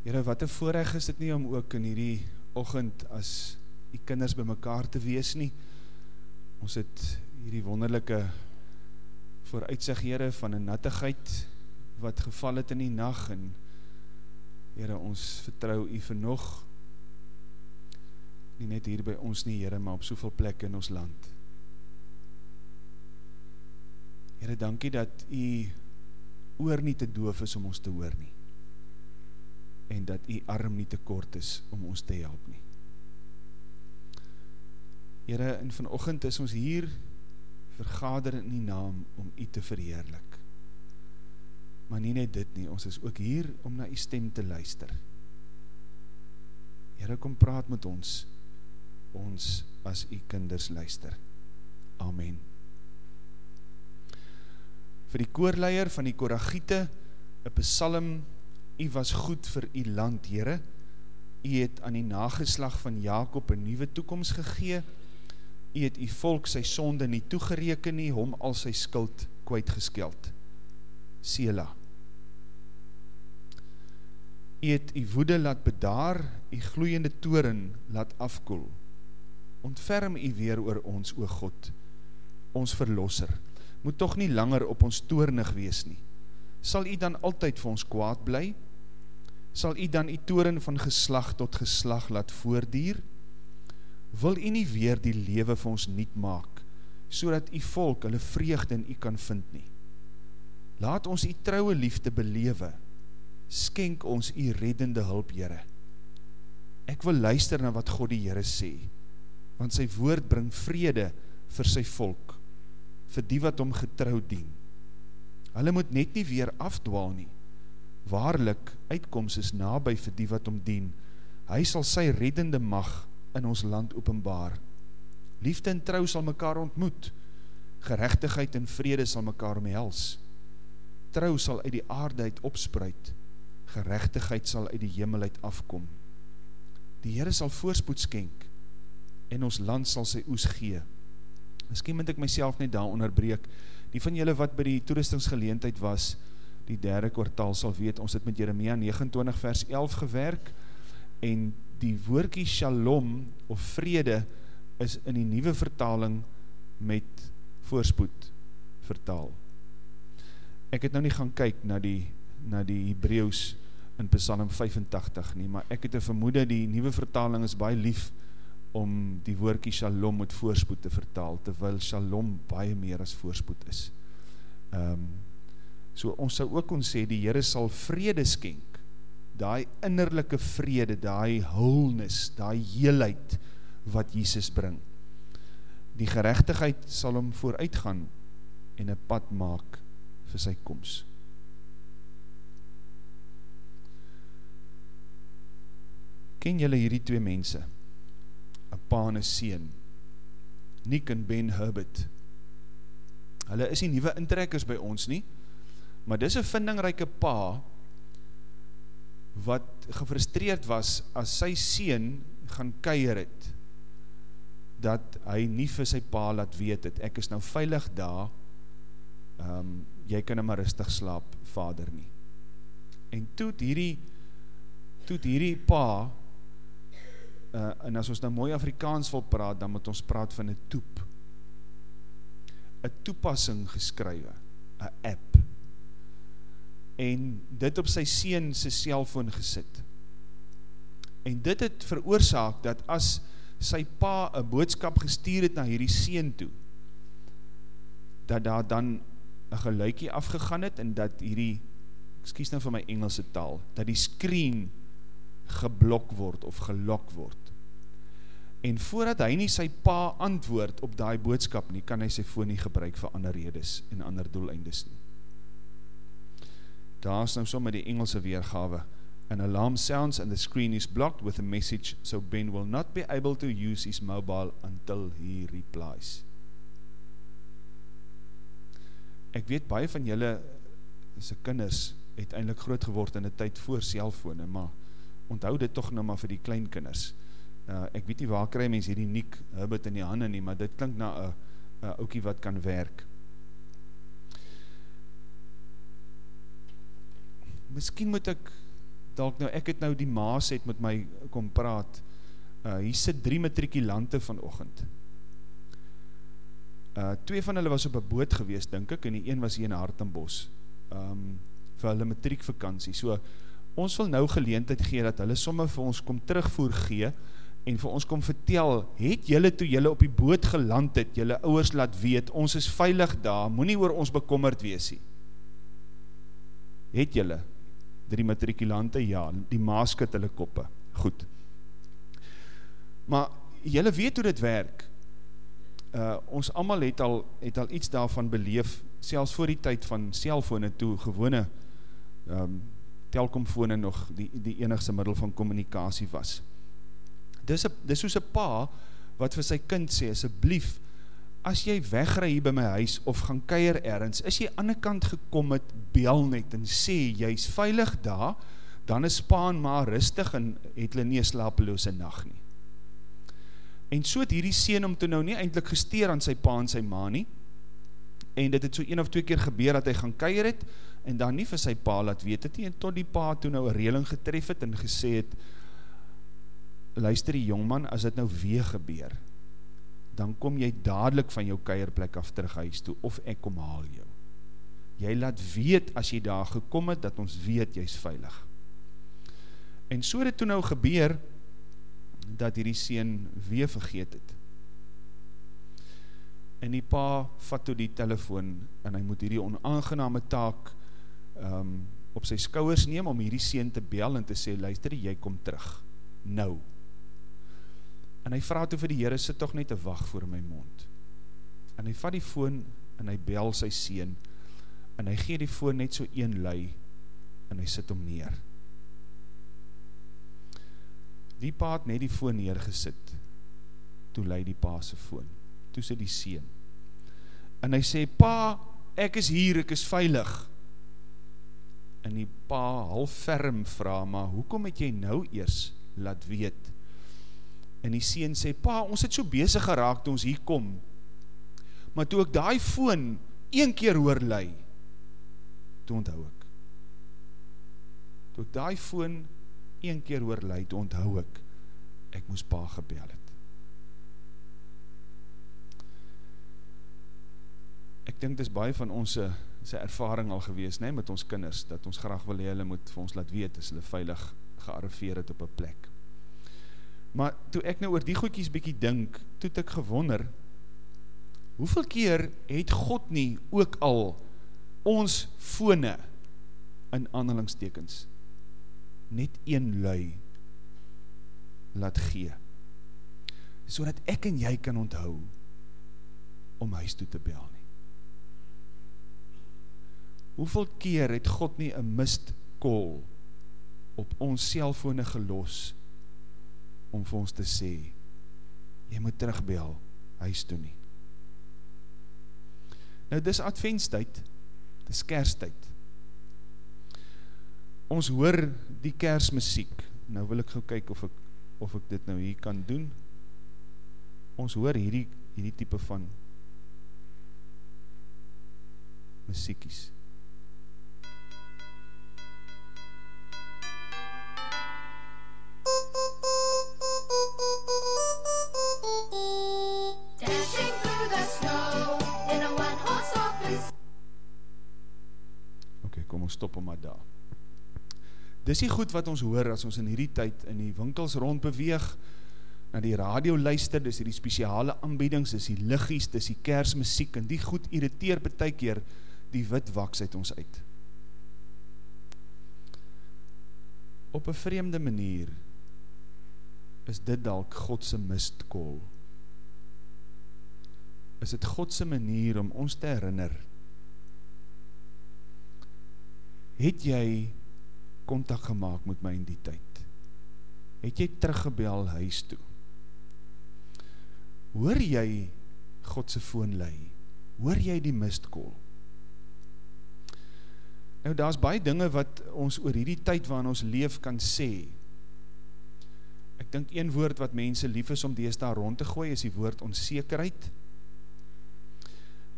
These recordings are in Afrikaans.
Here, wat 'n voorreg is dit nie om ook in hierdie oggend as u kinders bymekaar te wees nie. Ons het hierdie wonderlike vooruitsig Here van 'n nattigheid wat geval het in die nag en Here, ons vertrou u vir nog nie net hier by ons nie, Here, maar op soveel plekke in ons land. Here, dankie dat u oor nie te doof is om ons te hoor nie. En dat u arm nie te kort is om ons te help nie. Here, en vanoggend is ons hier vergader in die naam om u te verheerlik. Maar nie net dit nie, ons is ook hier om na u stem te luister. Here, kom praat met ons, ons as u kinders luister. Amen. Vir die koorleier van die Koragiete, een psalm, u was goed vir u land, Here. U het aan die nageslag van Jacob een nieuwe toekomst gegee, U het u volk sy sonde nie toegereken nie, hom al sy skuld kwijtgeskeld. Sela. U het u woede laat bedaar, u gloeiende toren laat afkoel. Ontferm u weer oor ons, o God, ons verlosser. Moet toch nie langer op ons toornig wees nie. Sal u dan altyd vir ons kwaad bly? Sal u dan u toren van geslag tot geslag laat voordier? wil u nie weer die lewe vir ons niet maak, so dat u volk hulle vreugde in u kan vind nie. Laat ons u trouwe liefde belewe, skenk ons u reddende hulp, Heere. Ek wil luister na wat God die Heere sê, want sy woord bring vrede vir sy volk, vir die wat om getrouw dien. Hulle moet net nie weer afdwaal nie. Waarlik, uitkomst is nabij vir die wat om dien. Hy sal sy reddende mag in ons land openbaar. Liefde en trouw sal mekaar ontmoet, gerechtigheid en vrede sal mekaar omhels. Trouw sal uit die aarde uit opspruit, gerechtigheid sal uit die hemel uit afkom. Die Heere sal voorspoed skenk, en ons land sal sy oes gee. Misschien moet ek myself net daar onderbreek, die van julle wat by die toeristingsgeleentheid was, die derde kwartaal sal weet, ons het met Jeremia 29 vers 11 gewerk, en die woordkie shalom of vrede is in die nieuwe vertaling met voorspoed vertaal. Ek het nou nie gaan kyk na die, na die Hebreeuws in Psalm 85 nie, maar ek het een vermoede die nieuwe vertaling is baie lief om die woordkie shalom met voorspoed te vertaal, terwyl shalom baie meer as voorspoed is. Um, so ons sal ook kon sê, die Heere sal vrede skenk, daai innerlike vrede, daai hulnis, daai heelheid wat Jesus bring. Die geregtigheid sal hom vooruitgaan en 'n pad maak vir sy koms. Ken julle hierdie twee mense? 'n Pa en 'n seun. Nick en Ben Herbert. Hulle is nie nuwe intrekkers by ons nie, maar dis 'n vindingryke pa wat gefrustreerd was as sy seun gaan kuier het dat hy nie vir sy pa laat weet het ek is nou veilig daar. Um, jy kan nou maar rustig slaap vader nie. En toet hierdie toet hierdie pa uh, en as ons nou mooi Afrikaans wil praat dan moet ons praat van een toep. een toepassing geskrywe een app en dit op sy seun sy cellfoon gesit. En dit het veroorzaak dat as sy pa een boodskap gestuur het na hierdie seun toe, dat daar dan een geluikie afgegaan het en dat hierdie, excuse nou vir my Engelse taal, dat die screen geblok word of gelok word. En voordat hy nie sy pa antwoord op die boodskap nie, kan hy sy foon nie gebruik vir ander redes en ander doeleindes nie daar is nou so met die Engelse weergawe, an alarm sounds and the screen is blocked with a message, so Ben will not be able to use his mobile until he replies. Ek weet baie van julle se kinders het eintlik groot geword in 'n tyd voor selfone, maar onthou dit tog nou maar vir die klein kinders. Uh, ek weet nie waar kry mense hierdie nik Herbert in die hande nie, maar dit klink na 'n ouetjie wat kan werk. Miskien moet ek dalk nou, ek het nou die maas het met my kom praat, uh, hier sit drie matrikulante vanochtend, uh, twee van hulle was op een boot gewees, denk ek, en die een was hier in Hartenbos, um, vir hulle matriekvakantie, so, ons wil nou geleentheid gee, dat hulle somme vir ons kom terugvoer gee, en vir ons kom vertel, het jylle toe jylle op die boot geland het, jylle ouwers laat weet, ons is veilig daar, moet nie oor ons bekommerd weesie. Het jylle, drie matrikulante, ja, die maaskit hulle koppe, goed. Maar jylle weet hoe dit werk, uh, ons allemaal het al, het al iets daarvan beleef, selfs voor die tyd van cellfone toe, gewone um, telkomfone nog die, die enigste middel van communicatie was. Dis, a, dis soos een pa, wat vir sy kind sê, asjeblief, as jy wegrij hier by my huis, of gaan keier ergens, is jy aan die kant gekom het, bel net, en sê, jy is veilig daar, dan is pa en ma rustig, en het hulle nie een slapeloose nacht nie. En so het hierdie sien om toe nou nie eindelijk gesteer aan sy pa en sy ma nie, en dit het so een of twee keer gebeur, dat hy gaan keier het, en dan nie vir sy pa laat weet het nie, en tot die pa toe nou een reling getref het, en gesê het, luister die jongman, as dit nou weer gebeur, dan kom jy dadelijk van jou keierplek af terug huis toe, of ek kom haal jou. Jy laat weet, as jy daar gekom het, dat ons weet, jy is veilig. En so dit toe nou gebeur, dat hierdie sien weer vergeet het. En die pa vat toe die telefoon, en hy moet hierdie onaangename taak um, op sy skouwers neem, om hierdie sien te bel en te sê, luister, jy kom terug. Nou en hy vraag toe vir die Heere, sit toch net te wacht voor my mond. En hy vat die foon, en hy bel sy sien, en hy gee die foon net so een lui, en hy sit hom neer. Die pa het net die foon neergesit, toe lei die pa sy foon, toe sê die sien. En hy sê, pa, ek is hier, ek is veilig. En die pa half ferm vraag, maar hoekom het jy nou eers laat weet, en die sien sê, pa, ons het so bezig geraak toe ons hier kom, maar toe ek die foon een keer hoor lei, toe onthou ek. Toe ek die foon een keer hoor lei, toe onthou ek, ek moes pa gebel het. Ek dink dit is baie van ons sy ervaring al gewees, nee, met ons kinders, dat ons graag wil hee, hulle moet vir ons laat weet, as hulle veilig gearriveer het op een plek. Maar toe ek nou oor die goedkies bykie dink, toe ek gewonder, hoeveel keer het God nie ook al ons fone in aanhalingstekens net een lui laat gee, so dat ek en jy kan onthou om huis toe te bel nie. Hoeveel keer het God nie een mist call op ons cellfone gelos om vir ons te sê, jy moet terugbel, huis toe nie. Nou, dis adventstijd, dis kersttijd. Ons hoor die kersmusiek, nou wil ek gauw kyk of ek, of ek dit nou hier kan doen. Ons hoor hierdie, hierdie type van musiekies. kom stop om maar daar. Dis die goed wat ons hoor as ons in hierdie tyd in die winkels rond beweeg, na die radio luister, dis die speciale aanbiedings, dis die liggies, dis die kersmusiek, en die goed irriteer betekeer die wit waks uit ons uit. Op een vreemde manier is dit dalk Godse mistkol. Is dit Godse manier om ons te herinner het jy contact gemaakt met my in die tyd? Het jy teruggebel huis toe? Hoor jy Godse foon lei? Hoor jy die mistkol? Nou, daar is baie dinge wat ons oor hierdie tyd waarin ons leef kan sê. Ek dink een woord wat mense lief is om dees daar rond te gooi, is die woord onzekerheid.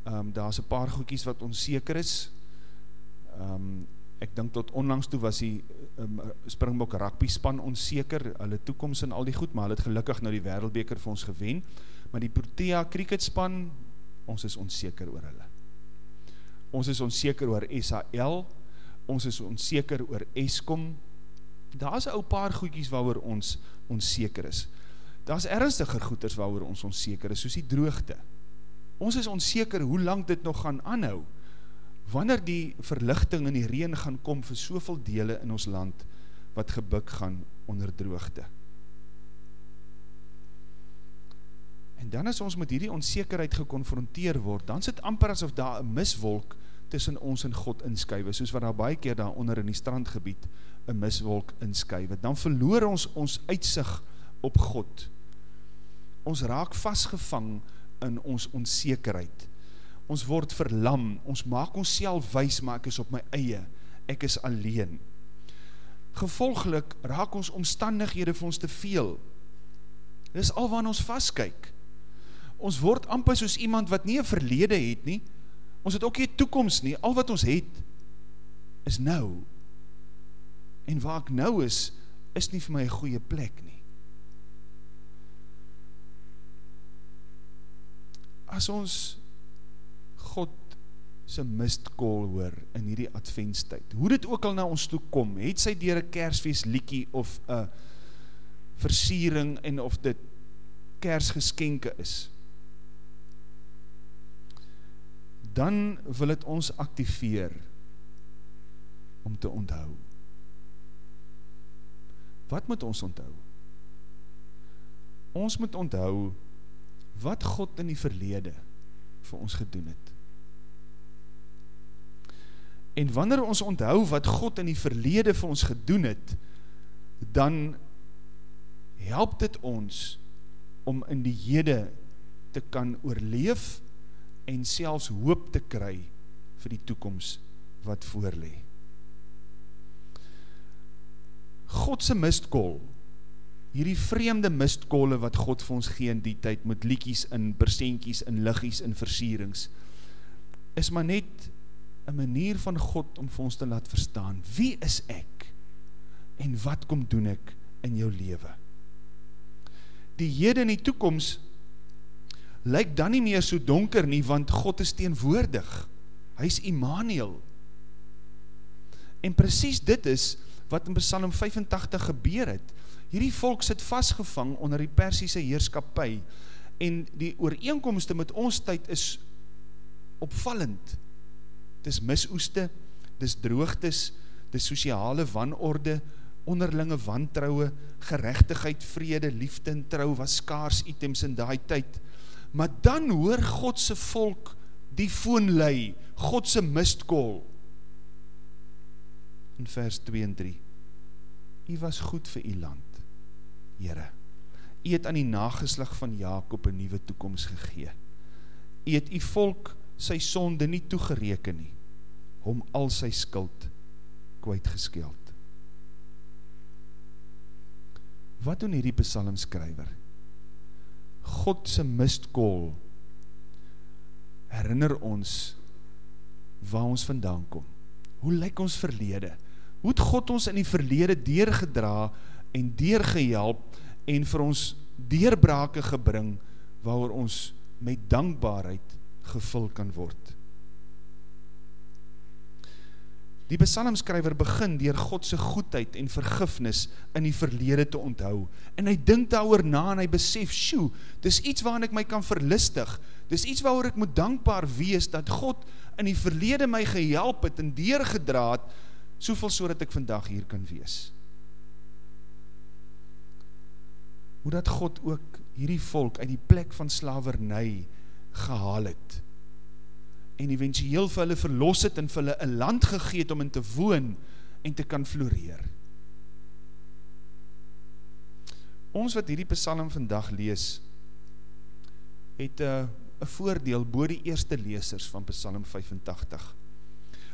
Um, daar is een paar goekies wat onzeker is. Um, ek dink tot onlangs toe was die um, Springbok rugby span onseker, hulle toekoms en al die goed, maar hulle het gelukkig nou die wereldbeker vir ons gewen, maar die Protea cricket span, ons is onseker oor hulle. Ons is onseker oor SHL, ons is onseker oor Eskom, daar is ou paar goedjies waar ons onseker is. Daar is ernstiger goeders waar ons onseker is, soos die droogte. Ons is onseker hoe lang dit nog gaan aanhou, wanneer die verlichting en die reen gaan kom vir soveel dele in ons land, wat gebuk gaan onder droogte. En dan as ons met hierdie onzekerheid geconfronteer word, dan sit amper asof daar een miswolk tussen ons en God inskuive, soos wat daar baie keer daar onder in die strandgebied een miswolk inskuive. Dan verloor ons ons uitsig op God. Ons raak vastgevang in ons onzekerheid. Ons word verlam, ons maak ons self wees, maar ek is op my eie, ek is alleen. Gevolgelik raak ons omstandighede vir ons te veel. Dit is al waar ons vastkyk. Ons word amper soos iemand wat nie een verlede het nie, ons het ook nie toekomst nie, al wat ons het, is nou. En waar ek nou is, is nie vir my een goeie plek nie. As ons God sy mistkool hoor in hierdie adventstijd, hoe dit ook al na ons toe kom, het sy dier een kersfeest liekie of een versiering en of dit kersgeskenke is, dan wil het ons activeer om te onthou. Wat moet ons onthou? Ons moet onthou wat God in die verlede vir ons gedoen het. En wanneer ons onthou wat God in die verlede vir ons gedoen het, dan help dit ons om in die hede te kan oorleef en selfs hoop te kry vir die toekomst wat voorlee. Godse mistkol, hierdie vreemde mistkolle wat God vir ons gee in die tyd, met liekies en persenkies en liggies en versierings, is maar net een manier van God om vir ons te laat verstaan, wie is ek en wat kom doen ek in jou leven? Die hede in die toekomst lyk dan nie meer so donker nie, want God is teenwoordig. Hy is Immanuel. En precies dit is wat in Psalm 85 gebeur het. Hierdie volk sit vastgevang onder die Persiese heerskapie en die ooreenkomste met ons tyd is opvallend. Dis misoeste, dis droogtes, dis sociale wanorde, onderlinge wantrouwe, gerechtigheid, vrede, liefde en trouw was skaars items in die tyd maar dan hoor Godse volk die foonlei, Godse mistkol. In vers 2 en 3, U was goed vir U land, Heere. U het aan die nageslag van Jacob een nieuwe toekomst gegee. U het U volk sy sonde nie toegereken nie, om al sy skuld kwijtgeskeld. Wat doen hierdie psalmskrywer? Godse mistkol herinner ons waar ons vandaan kom. Hoe lyk ons verlede? Hoe het God ons in die verlede deurgedra en deurgehelp en vir ons deurbrake gebring waar ons met dankbaarheid gevul kan word? Die besalmskrywer begin dier Godse goedheid en vergifnis in die verlede te onthou. En hy dink daar na en hy besef, sjoe, dis iets waarin ek my kan verlistig. Dis iets waar ek moet dankbaar wees dat God in die verlede my gehelp het en deurgedraad, soveel so dat ek vandag hier kan wees. Hoe dat God ook hierdie volk uit die plek van slavernij gehaal het en eventueel vir hulle verlos het en vir hulle een land gegeet om in te woon en te kan floreer. Ons wat hierdie psalm vandag lees, het een voordeel boor die eerste leesers van psalm 85.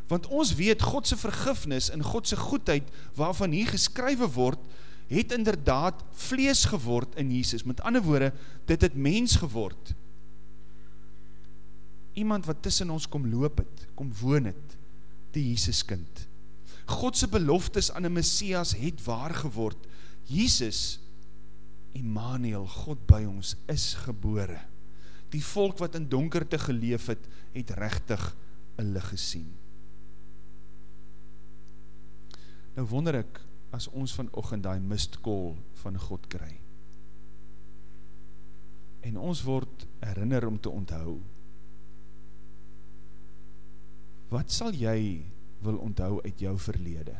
Want ons weet Godse vergifnis en Godse goedheid waarvan hier geskrywe word, het inderdaad vlees geword in Jesus. Met ander woorde, dit het mens geword iemand wat tussen ons kom loop het, kom woon het, die Jesus kind. Godse beloftes aan een Messias het waar geword. Jesus, Immanuel, God by ons, is gebore. Die volk wat in donkerte geleef het, het rechtig een lig gesien. Nou wonder ek, as ons vanochtend die mistkol van God kry. En ons word herinner om te onthou. Wat sal jy wil onthou uit jou verlede?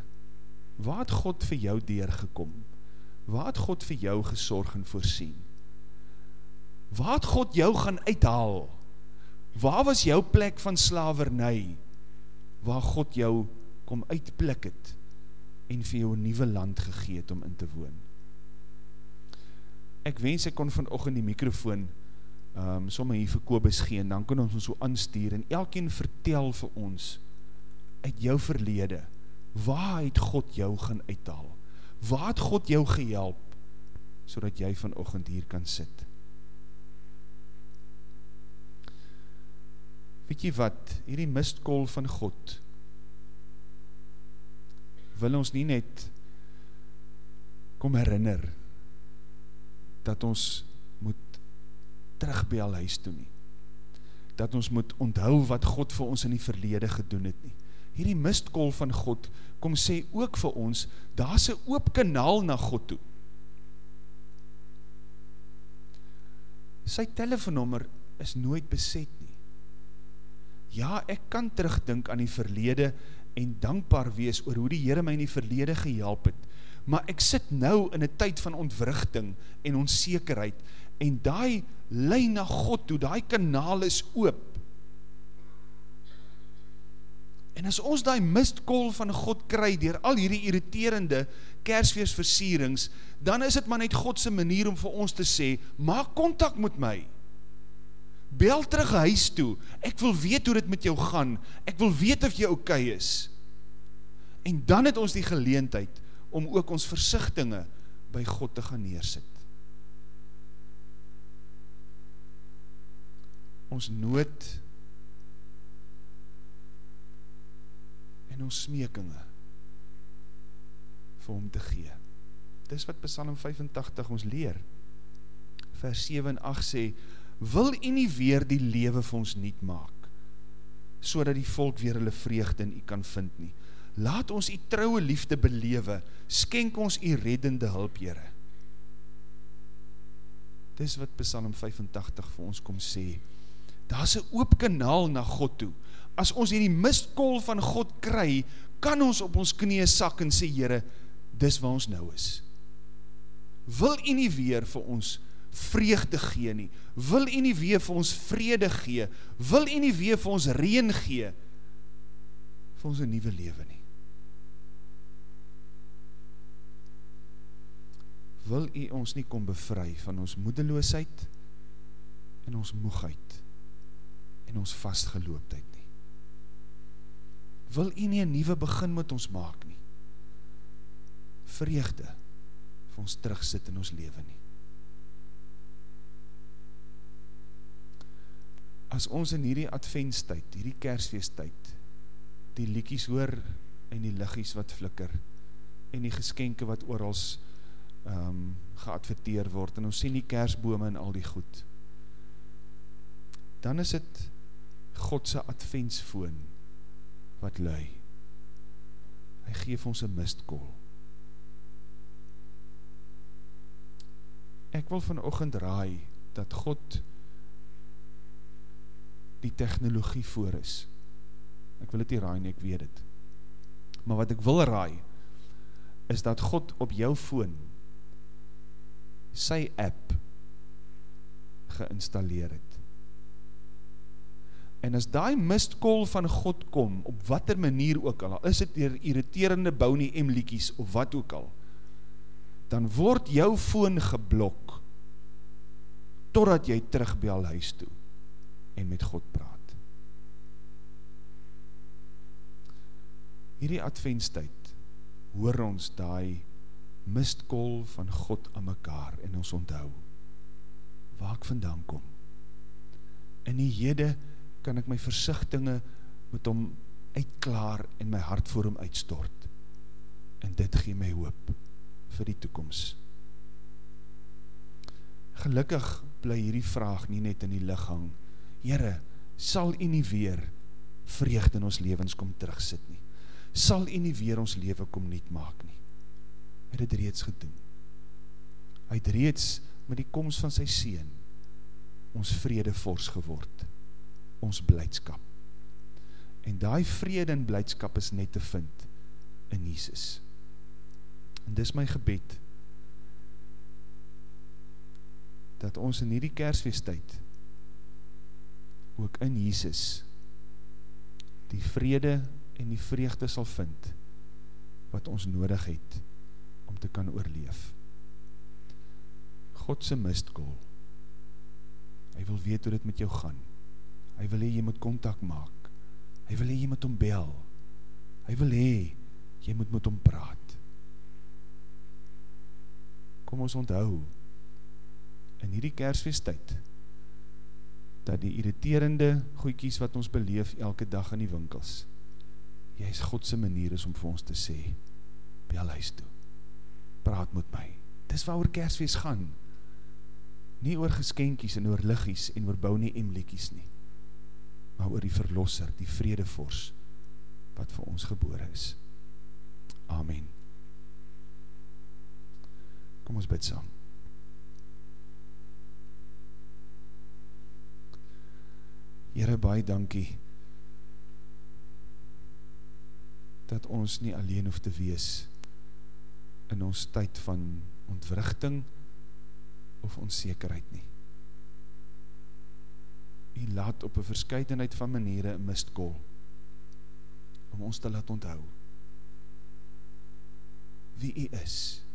Waar het God vir jou deurgekom? Waar het God vir jou gesorg en voorsien? Waar het God jou gaan uithaal? Waar was jou plek van slavernij? Waar God jou kom uitplik het en vir jou een nieuwe land gegeet om in te woon? Ek wens ek kon vanochtend die microfoon um, somme hier vir Kobus gee en dan kon ons ons so aanstuur en elkeen vertel vir ons uit jou verlede, waar het God jou gaan uithaal? Waar het God jou gehelp, so dat jy vanochtend hier kan sit? Weet jy wat, hierdie mistkol van God, wil ons nie net kom herinner, dat ons moet terug by al huis toe nie. Dat ons moet onthou wat God vir ons in die verlede gedoen het nie. Hierdie mistkol van God kom sê ook vir ons, daar is een oop kanaal na God toe. Sy telefoonnummer is nooit beset nie. Ja, ek kan terugdink aan die verlede en dankbaar wees oor hoe die Heere my in die verlede gehelp het, maar ek sit nou in een tyd van ontwrichting en onzekerheid, en die lijn na God toe, die kanaal is oop. En as ons die mistkol van God kry, dier al hierdie irriterende kersfeestversierings, dan is het maar net Godse manier om vir ons te sê, maak contact met my, bel terug huis toe, ek wil weet hoe dit met jou gaan, ek wil weet of jy oké okay is. En dan het ons die geleentheid, om ook ons versichtinge by God te gaan neersit. Ons nood en ons smekinge vir hom te gee. Dis wat Psalm 85 ons leer. Vers 7 en 8 sê, wil u nie weer die lewe vir ons niet maak, so die volk weer hulle vreugde in u kan vind nie. Laat ons die trouwe liefde belewe, skenk ons die reddende hulp, Heere. Dis wat Psalm 85 vir ons kom sê. Daar is een oop kanaal na God toe. As ons hierdie mistkol van God kry, kan ons op ons knie sak en sê, Heere, dis waar ons nou is. Wil jy nie weer vir ons vreugde gee nie? Wil jy nie weer vir ons vrede gee? Wil jy nie weer vir ons reen gee? Vir ons een nieuwe leven nie? wil u ons nie kom bevry van ons moedeloosheid en ons moegheid en ons vastgelooptheid nie. Wil u nie een nieuwe begin met ons maak nie. Vreugde vir ons terugsit in ons leven nie. As ons in hierdie adventstijd, hierdie kersfeesttijd, die liekies hoor en die liggies wat flikker en die geskenke wat oorals um, geadverteer word en ons sien die kersbome en al die goed dan is het Godse adventsfoon wat lui. Hy geef ons een mistkol ek wil vanochtend raai dat God die technologie voor is. Ek wil het nie raai nie, ek weet het maar wat ek wil raai is dat God op jou foon sy app geïnstalleer het. En as die mistkol van God kom, op wat er manier ook al, is het die irriterende bounie emliekies, of wat ook al, dan word jou foon geblok, totdat jy terug by al huis toe, en met God praat. Hierdie adventstijd, hoor ons die mistkol van God aan mekaar en ons onthou waar ek vandaan kom. In die hede kan ek my versichtinge met hom uitklaar en my hart voor hom uitstort. en dit gee my hoop vir die toekomst. Gelukkig bly hierdie vraag nie net in die lig hang. Here, sal U nie weer vreugde in ons lewens kom terugsit nie? Sal U nie weer ons lewe kom nuut maak nie? Hy het dit reeds gedoen. Hy het reeds met die koms van sy seun ons vrede vors geword. Ons blydskap. En daai vrede en blydskap is net te vind in Jesus. En dis my gebed dat ons in hierdie kersfeestyd ook in Jesus die vrede en die vreugde sal vind wat ons nodig het om te kan oorleef. Godse mistkool. Hy wil weet hoe dit met jou gaan. Hy wil hee jy moet contact maak. Hy wil hee jy moet ombel. Hy wil hee jy moet met hom praat. Kom ons onthou in hierdie kersfeestyd dat die irriterende goeikies wat ons beleef elke dag in die winkels jy is Godse manier is om vir ons te sê bel huis toe praat met my dis waar oor kersfeest gaan nie oor geskenkies en oor liggies en oor bou nie emliekies nie maar oor die verlosser, die vredevors wat vir ons gebore is. Amen. Kom ons bid saam. Here baie dankie dat ons nie alleen hoef te wees in ons tyd van ontwrichting of onzekerheid nie. Laat op 'n verskeidenheid van maniere 'n mistkol om ons te laat onthou wie u is.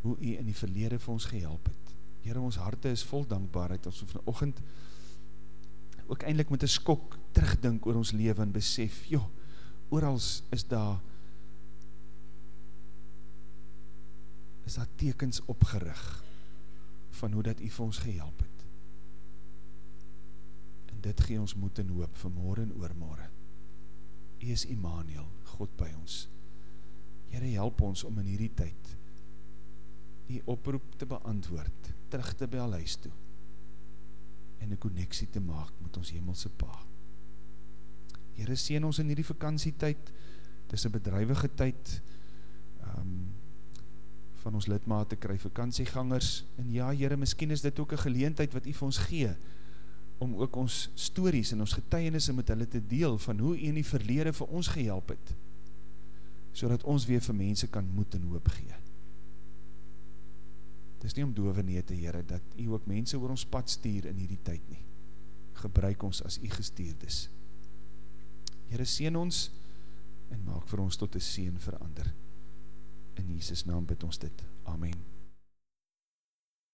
Hoe u in die verlede vir ons gehelp het. Here ons harte is vol dankbaarheid ons vanoggend ook eindelijk met een skok terugdink oor ons leven en besef, joh, oorals is daar is daar tekens opgerig van hoe dat u vir ons gehelp het. Dit gee ons moed en hoop vir morgen en oormorgen. U is Immanuel, God by ons. Heere, help ons om in hierdie tyd die oproep te beantwoord, terug te bel huis toe en 'n koneksie te maak met ons hemelse Pa. Here seën ons in hierdie vakansietyd. Dis 'n bedrywige tyd. Ehm um, van ons lidmate kry vakansiegangers en ja Here, miskien is dit ook 'n geleentheid wat U vir ons gee om ook ons stories en ons getuienisse met hulle te deel van hoe U in die verlede vir ons gehelp het sodat ons weer vir mense kan moed en hoop gee. Het is nie om dove nie te Heere, dat u ook mense oor ons pad stuur in hierdie tyd nie. Gebruik ons as u gestuurd is. Heere, seen ons en maak vir ons tot een seen verander. In Jesus naam bid ons dit. Amen.